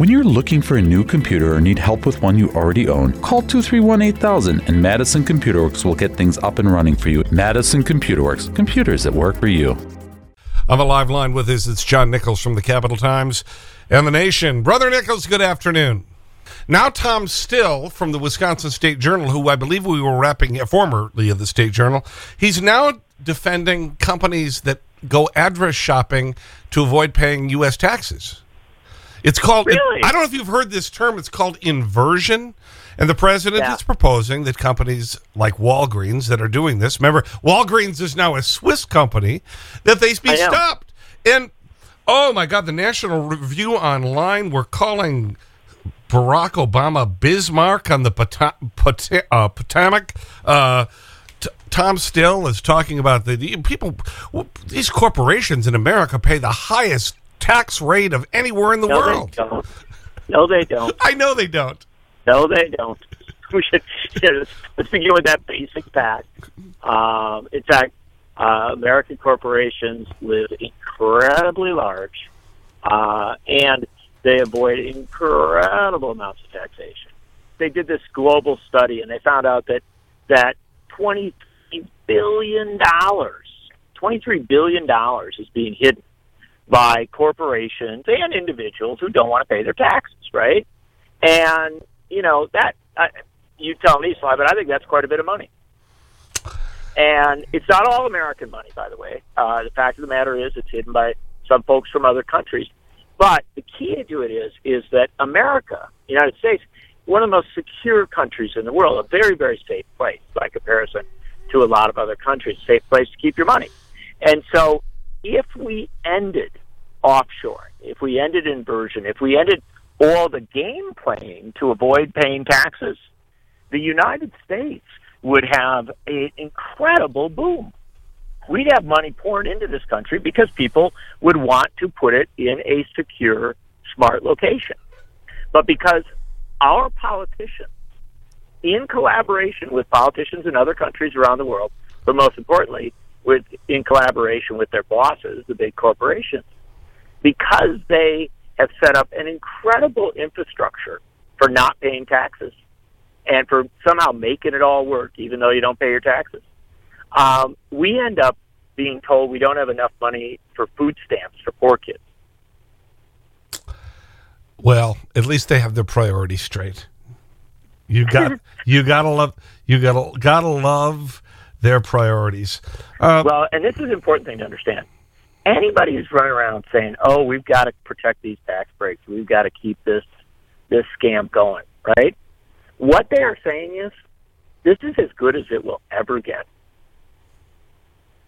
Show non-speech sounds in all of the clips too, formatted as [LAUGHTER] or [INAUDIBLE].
When you're looking for a new computer or need help with one you already own, call 231 8000 and Madison Computer Works will get things up and running for you. Madison Computer Works, computers that work for you. On the live line with us, it's John Nichols from the Capital Times and The Nation. Brother Nichols, good afternoon. Now Tom Still from the Wisconsin State Journal, who I believe we were wrapping, formerly of the State Journal, he's now defending companies that go address shopping to avoid paying U.S. taxes. It's called, really? I don't know if you've heard this term, it's called inversion. And the president Yeah. is proposing that companies like Walgreens that are doing this, remember, Walgreens is now a Swiss company, that they be stopped. And, oh my God, the National Review Online, we're calling Barack Obama Bismarck on the uh, Potomac. Uh, Tom Still is talking about the, the people, these corporations in America pay the highest tax rate of anywhere in the No, world. they don't. No, they don't. [LAUGHS] I know they don't. No, they don't. [LAUGHS] We should yeah, let's, let's begin with that basic fact. Um, in fact, uh, American corporations live incredibly large, uh, and they avoid incredible amounts of taxation. They did this global study, and they found out that that twenty billion dollars, twenty three billion dollars, is being hidden by corporations and individuals who don't want to pay their taxes, right? And you know that I, you tell me, Sly, but I think that's quite a bit of money. And it's not all American money, by the way. Uh, the fact of the matter is, it's hidden by some folks from other countries. But the key to it is, is that America, United States, one of the most secure countries in the world, a very, very safe place by comparison to a lot of other countries, safe place to keep your money. And so, if we ended offshore, if we ended inversion, if we ended all the game playing to avoid paying taxes, the United States would have an incredible boom. We'd have money pouring into this country because people would want to put it in a secure, smart location. But because our politicians, in collaboration with politicians in other countries around the world, but most importantly, with in collaboration with their bosses, the big corporations, because they have set up an incredible infrastructure for not paying taxes and for somehow making it all work, even though you don't pay your taxes. Um, we end up being told we don't have enough money for food stamps for poor kids. Well, at least they have their priorities straight. You got, [LAUGHS] you gotta love, you gotta, gotta love their priorities. Uh, Well, and this is an important thing to understand. Anybody who's running around saying, "Oh, we've got to protect these tax breaks. We've got to keep this this scam going," right? What they are saying is, this is as good as it will ever get.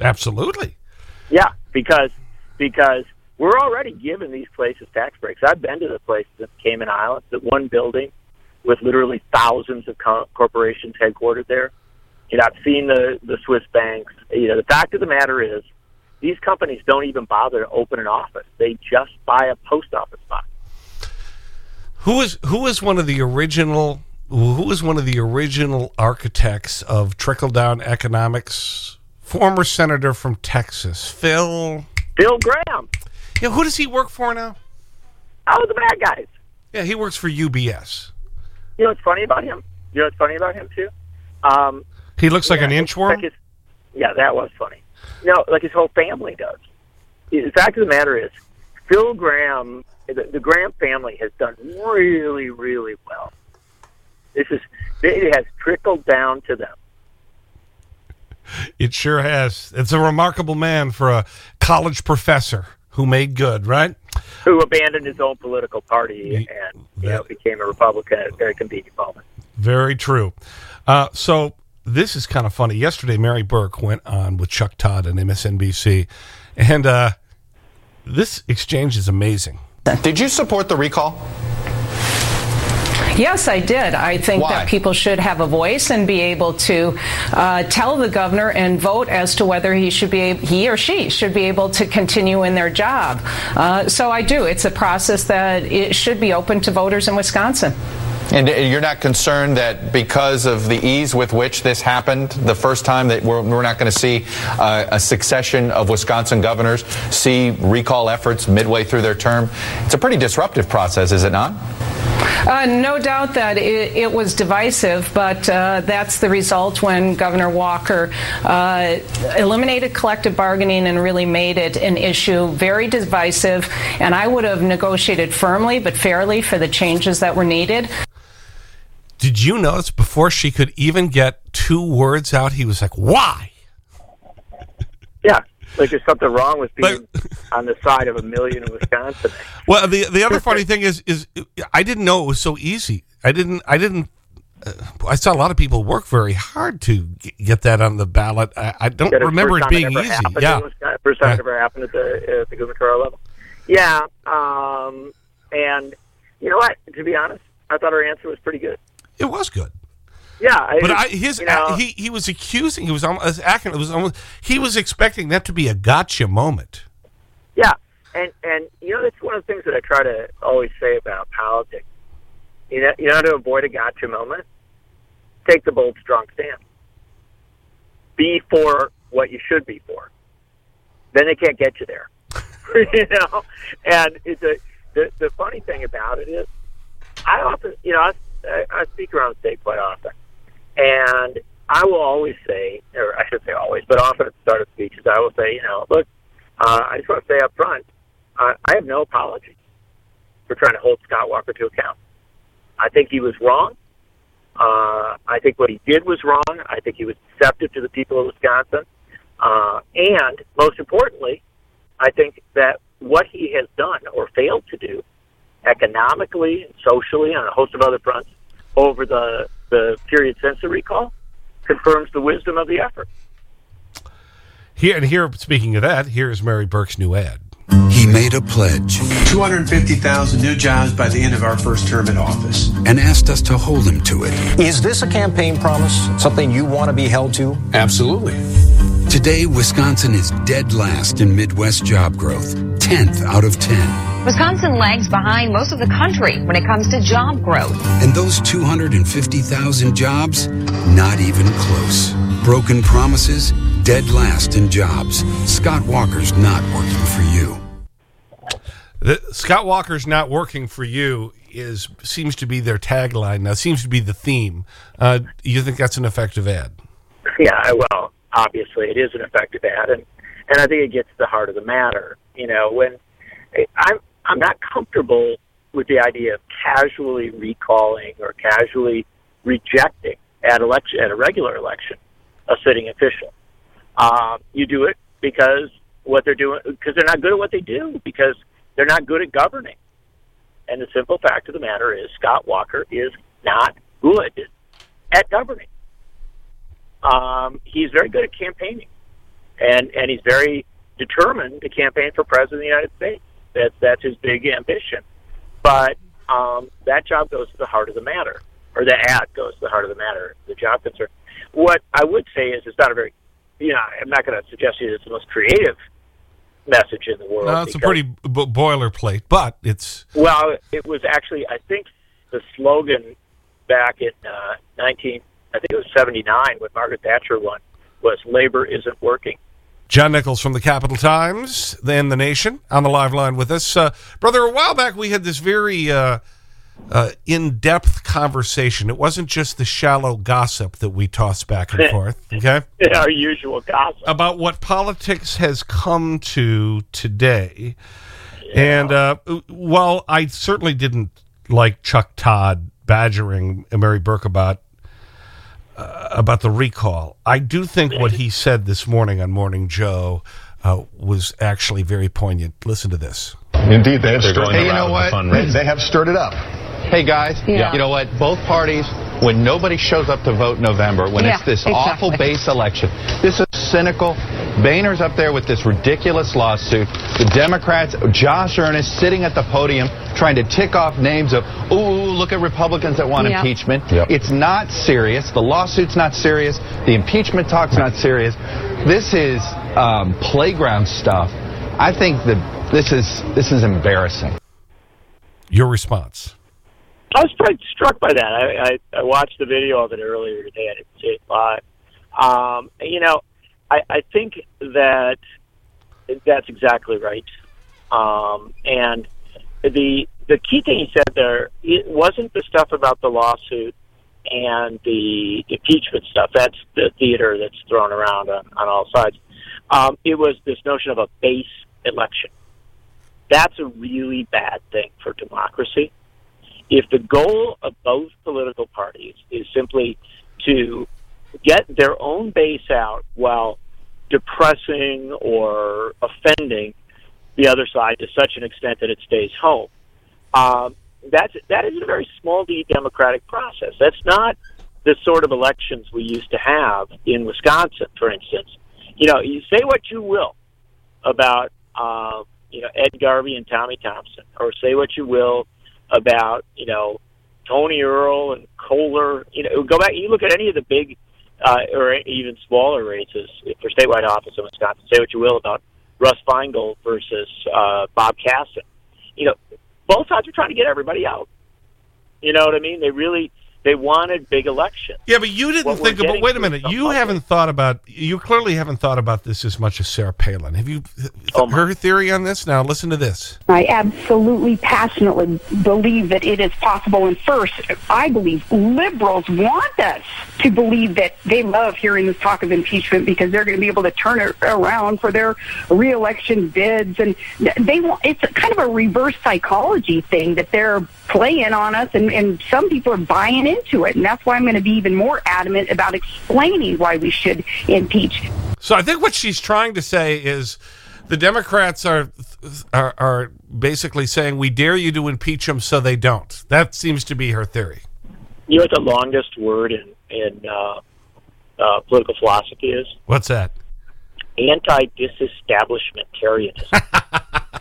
absolutely. Yeah, because because we're already giving these places tax breaks. I've been to the places in Cayman Islands, that one building with literally thousands of co- corporations headquartered there. You know, I've seen the the Swiss banks. You know, the fact of the matter is, these companies don't even bother to open an office. They just buy a post office box. Who is, who is one of the original, who is one of the original architects of trickle-down economics? Former senator from Texas, Phil. Bill Gramm. Yeah, who does he work for now? Oh, the bad guys. Yeah, he works for UBS. You know what's funny about him? You know what's funny about him too? Um, He looks like Yeah, an inchworm. like his- yeah, that was funny. No, like his whole family does. The fact of the matter is, Phil Gramm, the, the Gramm family has done really, really well. This is it has trickled down to them. It sure has. It's a remarkable man for a college professor who made good, right? Who abandoned his own political party and you know, became a Republican at a very convenient moment. Very true. Uh, so this is kind of funny. Yesterday, Mary Burke went on with Chuck Todd and MSNBC, and uh, this exchange is amazing. Did you support the recall? Yes, I did. I think Why? that people should have a voice and be able to uh, tell the governor and vote as to whether he should be he or she should be able to continue in their job. Uh, so I do. It's a process that it should be open to voters in Wisconsin. And you're not concerned that because of the ease with which this happened the first time that we're, we're not going to see uh, a succession of Wisconsin governors see recall efforts midway through their term? It's a pretty disruptive process, is it not? Uh, no doubt that it, it was divisive, but uh, that's the result when Governor Walker uh, eliminated collective bargaining and really made it an issue very divisive. And I would have negotiated firmly but fairly for the changes that were needed. Did you notice before she could even get two words out, he was like, why? [LAUGHS] Yeah. Like there's something wrong with being [LAUGHS] on the side of a million in Wisconsin. Well, the the other [LAUGHS] funny thing is is I didn't know it was so easy. I didn't I didn't uh, I saw a lot of people work very hard to get that on the ballot. I, I don't remember it being easy. Yeah, first time it ever happened at the at the gubernatorial level. Yeah, um, and you know what? To be honest, I thought her answer was pretty good. It was good. Yeah, but I, his you know, he he was accusing. He was almost acting. It was almost he was expecting that to be a gotcha moment. Yeah, and and you know that's one of the things that I try to always say about politics. You know, you know how to avoid a gotcha moment. Take the bold, strong stand. Be for what you should be for. Then they can't get you there. [LAUGHS] you know, and it's a the the funny thing about it is, I often you know I, I speak around the state quite often and I will always say, or I should say always, but often at the start of speeches, I will say, you know, look, uh, I just want to say up front, uh, I have no apology for trying to hold Scott Walker to account. I think he was wrong. Uh, I think what he did was wrong. I think he was deceptive to the people of Wisconsin. Uh, and most importantly, I think that what he has done or failed to do economically, and socially, on a host of other fronts over the the period since the recall confirms the wisdom of the effort. Here and here, speaking of that, here's Mary Burke's new ad. He made a pledge 250,000 new jobs by the end of our first term in office. And asked us to hold him to it. Is this a campaign promise? Something you want to be held to? Absolutely. Today, Wisconsin is dead last in Midwest job growth, 10th out of 10. Wisconsin lags behind most of the country when it comes to job growth. And those 250,000 jobs, not even close. Broken promises, dead last in jobs. Scott Walker's not working for you. The, Scott Walker's not working for you is seems to be their tagline now, seems to be the theme. Uh, you think that's an effective ad? Yeah, well, obviously it is an effective ad, and and I think it gets to the heart of the matter. You know, when I'm I'm not comfortable with the idea of casually recalling or casually rejecting at election at a regular election a sitting official. Uh, you do it because what they're doing because they're not good at what they do because they're not good at governing. And the simple fact of the matter is Scott Walker is not good at governing. Um, he's very good at campaigning, and and he's very determined to campaign for president of the United States. That's that's his big ambition. But um, that job goes to the heart of the matter, or the ad goes to the heart of the matter. The job concern. What I would say is, it's not a very, you know, I'm not going to suggest it's the most creative message in the world. No, it's a pretty boilerplate, but it's well, it was actually I think the slogan back in uh, 19 I think it was 79 when Margaret Thatcher won, was labor isn't working. John Nichols from the Capital Times, then The Nation, on the live line with us. Uh, brother, a while back we had this very uh, uh, in-depth conversation. It wasn't just the shallow gossip that we tossed back and [LAUGHS] forth, okay? Our usual gossip. About what politics has come to today. Yeah. And uh, while I certainly didn't like Chuck Todd badgering Mary Burke about uh, about the recall. I do think what he said this morning on Morning Joe uh, was actually very poignant. Listen to this. Indeed, they have stirred Hey, you know what? They, they, have stirred it up. Hey, guys. Yeah. You know what? Both parties, when nobody shows up to vote November, when yeah, it's this exactly. awful base election, this is cynical. Boehner's up there with this ridiculous lawsuit. The Democrats, Josh Earnest, sitting at the podium trying to tick off names of, ooh, look at Republicans that want Yep. impeachment. Yep. It's not serious. The lawsuit's not serious. The impeachment talk's not serious. This is um, playground stuff. I think that this is this is embarrassing. Your response. I was quite struck by that. I, I, I watched the video of it earlier today. I didn't see it live. Um, you know, I, I think that that's exactly right. Um, and the the key thing he said there it wasn't the stuff about the lawsuit and the impeachment stuff. That's the theater that's thrown around on, on all sides. Um, it was this notion of a base election. That's a really bad thing for democracy. If the goal of both political parties is simply to get their own base out while depressing or offending the other side to such an extent that it stays home, um, that's that is a very small d democratic process. That's not the sort of elections we used to have in Wisconsin, for instance. You know, you say what you will about uh, you know Ed Garvey and Tommy Thompson, or say what you will about you know Tony Earl and Kohler. You know, go back. You look at any of the big uh, or even smaller races for statewide office in Wisconsin. Say what you will about Russ Feingold versus uh, Bob Kasten. You know, both sides are trying to get everybody out. You know what I mean? They really they wanted big elections. Yeah, but you didn't think about. Wait a minute. You haven't thought about. You clearly haven't thought about this as much as Sarah Palin. Have you oh her theory on this? Now listen to this. I absolutely passionately believe that it is possible. And first, I believe liberals want us to believe that they love hearing this talk of impeachment because they're going to be able to turn it around for their reelection bids, and they want. It's kind of a reverse psychology thing that they're playing on us, and, and some people are buying into it. And that's why I'm going to be even more adamant about explaining why we should impeach. So I think what she's trying to say is the Democrats are, are, are basically saying, we dare you to impeach them so they don't. That seems to be her theory. You know what the longest word in, in uh, uh, political philosophy is? What's that? Anti-disestablishmentarianism. [LAUGHS]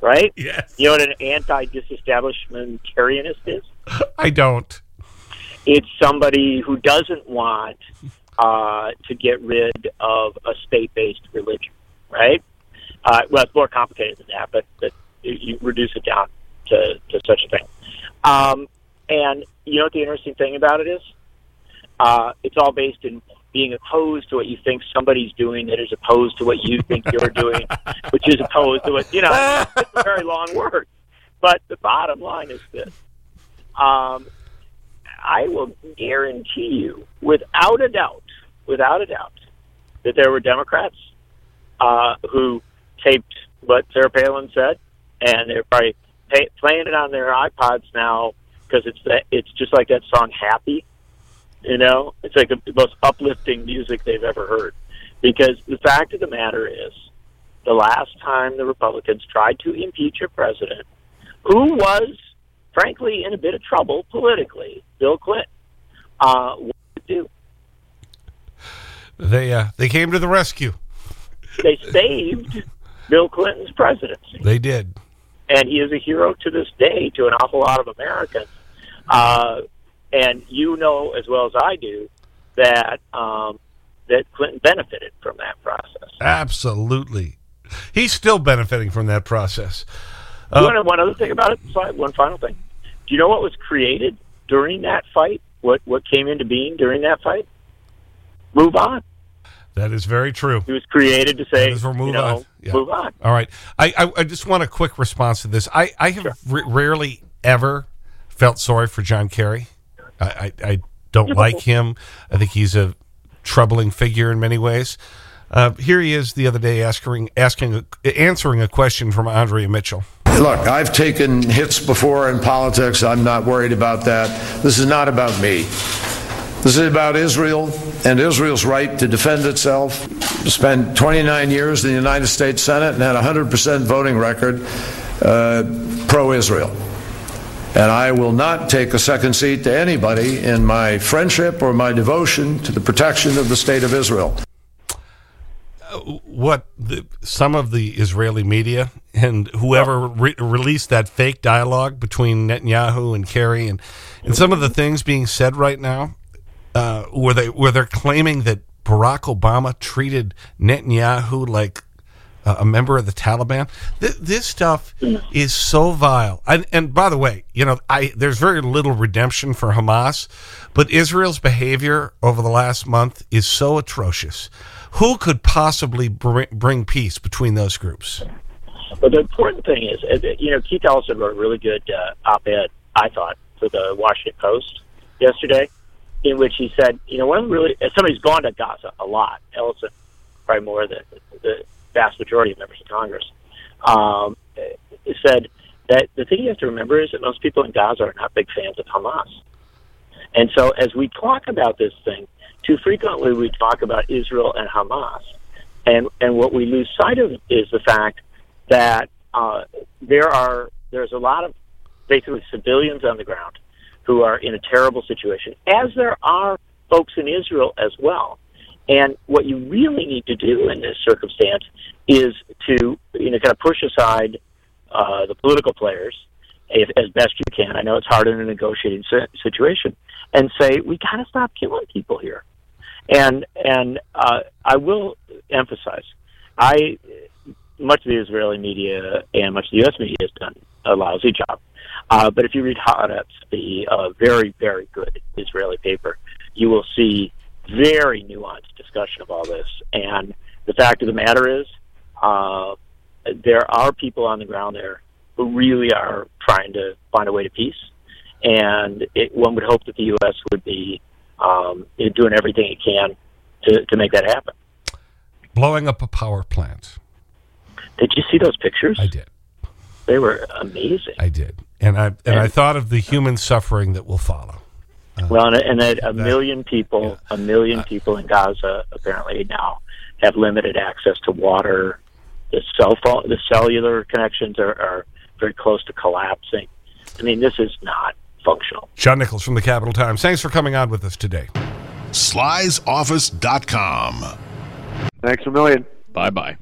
right? Yes. You know what an anti-disestablishmentarianist is? I don't. It's somebody who doesn't want uh, to get rid of a state-based religion, right? Uh, well, it's more complicated than that, but, but you reduce it down to, to such a thing. Um, and you know what the interesting thing about it is? Uh, it's all based in being opposed to what you think somebody's doing that is opposed to what you think you're doing, [LAUGHS] which is opposed to what, you know, it's a very long word. But the bottom line is this. Um, I will guarantee you, without a doubt, without a doubt, that there were Democrats uh, who taped what Sarah Palin said, and they're probably pay, playing it on their iPods now because it's that it's just like that song "Happy." You know, it's like the most uplifting music they've ever heard. Because the fact of the matter is, the last time the Republicans tried to impeach a president who was, frankly, in a bit of trouble politically, Bill Clinton, uh, what did do? They uh, they came to the rescue. They saved Bill Clinton's presidency. They did, and he is a hero to this day to an awful lot of Americans. Uh, and you know as well as I do that um, that Clinton benefited from that process. Absolutely, he's still benefiting from that process. Uh, one, one other thing about it, one final thing. Do you know what was created during that fight? What what came into being during that fight? Move on. That is very true. It was created to say, move you know, on. Yeah. Move on. All right. I, I, I, just want a quick response to this. I, I have sure. rarely ever felt sorry for John Kerry. I, I, I don't like him. I think he's a troubling figure in many ways. Uh, here he is the other day asking, asking, answering a question from Andrea Mitchell. Look, I've taken hits before in politics. I'm not worried about that. This is not about me. This is about Israel and Israel's right to defend itself. Spent 29 years in the United States Senate and had a 100% voting record uh, pro Israel. And I will not take a second seat to anybody in my friendship or my devotion to the protection of the state of Israel. What the, some of the Israeli media and whoever re released that fake dialogue between Netanyahu and Kerry and, and some of the things being said right now uh, where they where they're claiming that Barack Obama treated Netanyahu like uh, a member of the Taliban. Th this stuff is so vile. And, and by the way, you know, I, there's very little redemption for Hamas, but Israel's behavior over the last month is so atrocious. Who could possibly bring, bring peace between those groups? But the important thing is, you know, Keith Ellison wrote a really good uh, op-ed, I thought, for the Washington Post yesterday, in which he said, you know, one really, as somebody who's gone to Gaza a lot, Ellison, probably more than the vast majority of members of Congress, um, said that the thing you have to remember is that most people in Gaza are not big fans of Hamas. And so as we talk about this thing, too frequently we talk about Israel and Hamas. And, and what we lose sight of is the fact that uh, there are there's a lot of basically civilians on the ground who are in a terrible situation, as there are folks in Israel as well. And what you really need to do in this circumstance is to you know kind of push aside uh, the political players if, as best you can. I know it's hard in a negotiating situation, and say we got to stop killing people here. And and uh, I will emphasize, I much of the Israeli media and much of the U.S. media has done a lousy job. Uh, but if you read Haaretz, the uh, very, very good Israeli paper, you will see very nuanced discussion of all this. And the fact of the matter is, uh, there are people on the ground there who really are trying to find a way to peace. And it, one would hope that the U.S. would be um, doing everything it can to, to make that happen. Blowing up a power plant. Did you see those pictures? I did. They were amazing. I did. And I, and, and I thought of the human suffering that will follow. Uh, well, and, and that a million people, yeah. a million uh, people in Gaza apparently now have limited access to water. The cell phone, the cellular connections are, are very close to collapsing. I mean, this is not functional. John Nichols from the Capital Times. Thanks for coming on with us today. Sly'sOffice.com. Thanks a million. Bye bye.